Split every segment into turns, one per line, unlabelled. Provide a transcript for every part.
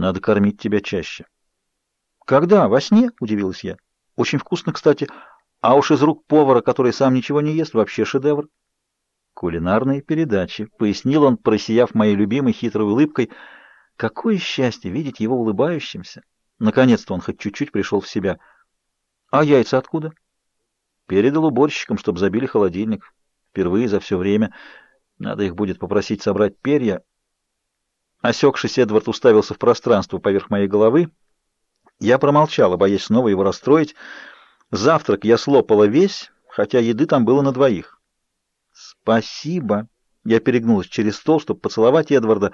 Надо кормить тебя чаще. Когда? Во сне? Удивилась я. Очень вкусно, кстати. А уж из рук повара, который сам ничего не ест, вообще шедевр. Кулинарные передачи, пояснил он, просияв моей любимой хитрой улыбкой. Какое счастье видеть его улыбающимся. Наконец-то он хоть чуть-чуть пришел в себя. А яйца откуда? Передал уборщикам, чтобы забили холодильник. Впервые за все время. Надо их будет попросить собрать перья. Осекшись, Эдвард уставился в пространство поверх моей головы. Я промолчала, боясь снова его расстроить. Завтрак я слопала весь, хотя еды там было на двоих. «Спасибо!» Я перегнулась через стол, чтобы поцеловать Эдварда.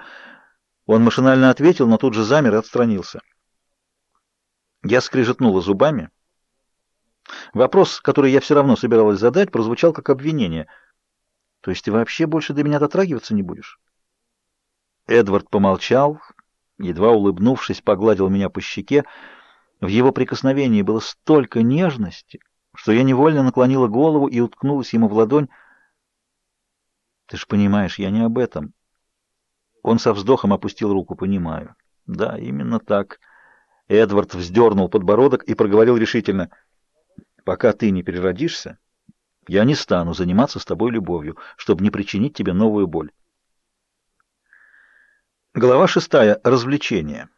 Он машинально ответил, но тут же замер и отстранился. Я скрижетнула зубами. Вопрос, который я все равно собиралась задать, прозвучал как обвинение. «То есть ты вообще больше до меня дотрагиваться не будешь?» Эдвард помолчал, едва улыбнувшись, погладил меня по щеке. В его прикосновении было столько нежности, что я невольно наклонила голову и уткнулась ему в ладонь. «Ты ж понимаешь, я не об этом». Он со вздохом опустил руку. «Понимаю». «Да, именно так». Эдвард вздернул подбородок и проговорил решительно. «Пока ты не переродишься, я не стану заниматься с тобой любовью, чтобы не причинить тебе новую боль». Глава шестая. Развлечения.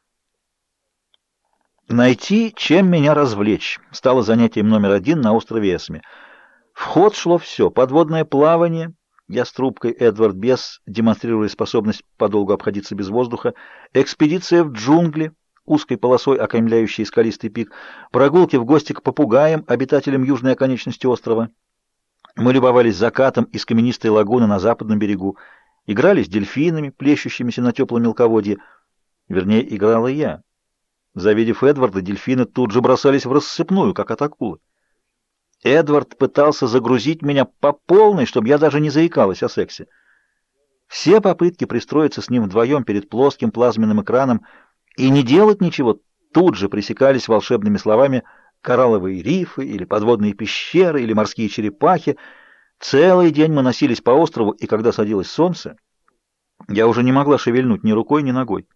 Найти, чем меня развлечь, стало занятием номер один на острове Эсме. В ход шло все. Подводное плавание. Я с трубкой Эдвард Бес, демонстрируя способность подолгу обходиться без воздуха. Экспедиция в джунгли, узкой полосой окаймляющей скалистый пик. Прогулки в гости к попугаям, обитателям южной оконечности острова. Мы любовались закатом из каменистой лагуны на западном берегу. Играли с дельфинами, плещущимися на теплом мелководье. Вернее, играла я. Завидев Эдварда, дельфины тут же бросались в рассыпную, как от акулы. Эдвард пытался загрузить меня по полной, чтобы я даже не заикалась о сексе. Все попытки пристроиться с ним вдвоем перед плоским плазменным экраном и не делать ничего тут же пресекались волшебными словами «коралловые рифы» или «подводные пещеры» или «морские черепахи», Целый день мы носились по острову, и когда садилось солнце, я уже не могла шевельнуть ни рукой, ни ногой.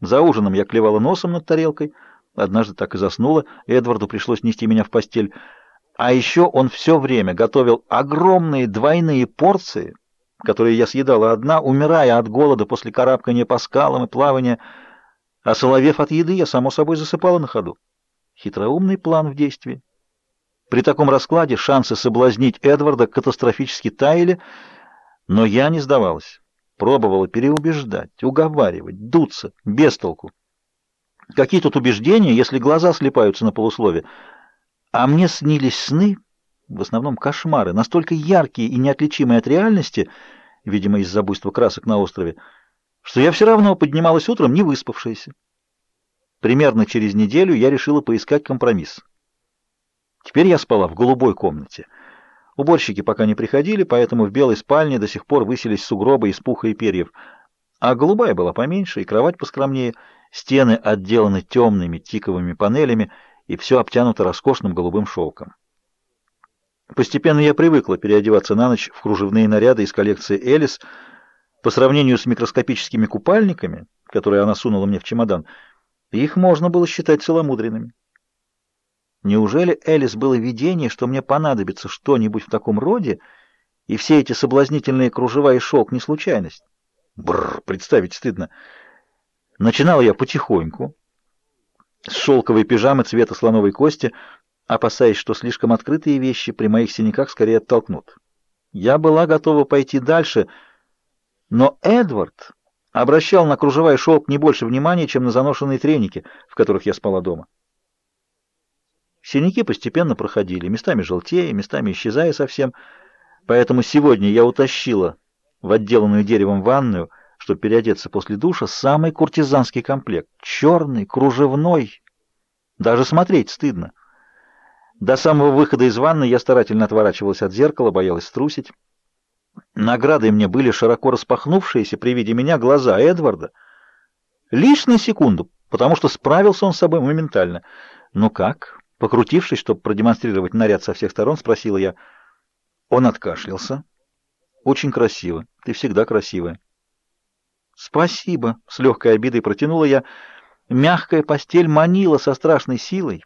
За ужином я клевала носом над тарелкой, однажды так и заснула, Эдварду пришлось нести меня в постель. А еще он все время готовил огромные двойные порции, которые я съедала одна, умирая от голода после карабкания по скалам и плавания, а соловев от еды, я, само собой, засыпала на ходу. Хитроумный план в действии. При таком раскладе шансы соблазнить Эдварда катастрофически таяли, но я не сдавалась. Пробовала переубеждать, уговаривать, дуться, без толку. Какие тут убеждения, если глаза слепаются на полуслове? А мне снились сны, в основном кошмары, настолько яркие и неотличимые от реальности, видимо, из-за буйства красок на острове, что я все равно поднималась утром не выспавшаяся. Примерно через неделю я решила поискать компромисс. Теперь я спала в голубой комнате. Уборщики пока не приходили, поэтому в белой спальне до сих пор высились сугробы из пуха и перьев. А голубая была поменьше и кровать поскромнее. Стены отделаны темными тиковыми панелями, и все обтянуто роскошным голубым шелком. Постепенно я привыкла переодеваться на ночь в кружевные наряды из коллекции «Элис». По сравнению с микроскопическими купальниками, которые она сунула мне в чемодан, их можно было считать целомудренными. Неужели Элис было видение, что мне понадобится что-нибудь в таком роде, и все эти соблазнительные кружева и шелк не случайность? Бррр, представить стыдно. Начинал я потихоньку, с шелковой пижамы цвета слоновой кости, опасаясь, что слишком открытые вещи при моих синяках скорее оттолкнут. Я была готова пойти дальше, но Эдвард обращал на кружева и шелк не больше внимания, чем на заношенные треники, в которых я спала дома. Синяки постепенно проходили, местами желтее, местами исчезая совсем. Поэтому сегодня я утащила в отделанную деревом ванную, чтобы переодеться после душа, самый куртизанский комплект. Черный, кружевной. Даже смотреть стыдно. До самого выхода из ванны я старательно отворачивалась от зеркала, боялась струсить. Наградой мне были широко распахнувшиеся при виде меня глаза Эдварда. Лишь на секунду, потому что справился он с собой моментально. «Ну как?» Покрутившись, чтобы продемонстрировать наряд со всех сторон, спросила я. Он откашлялся. «Очень красиво. Ты всегда красивая». «Спасибо», — с легкой обидой протянула я. Мягкая постель манила со страшной силой.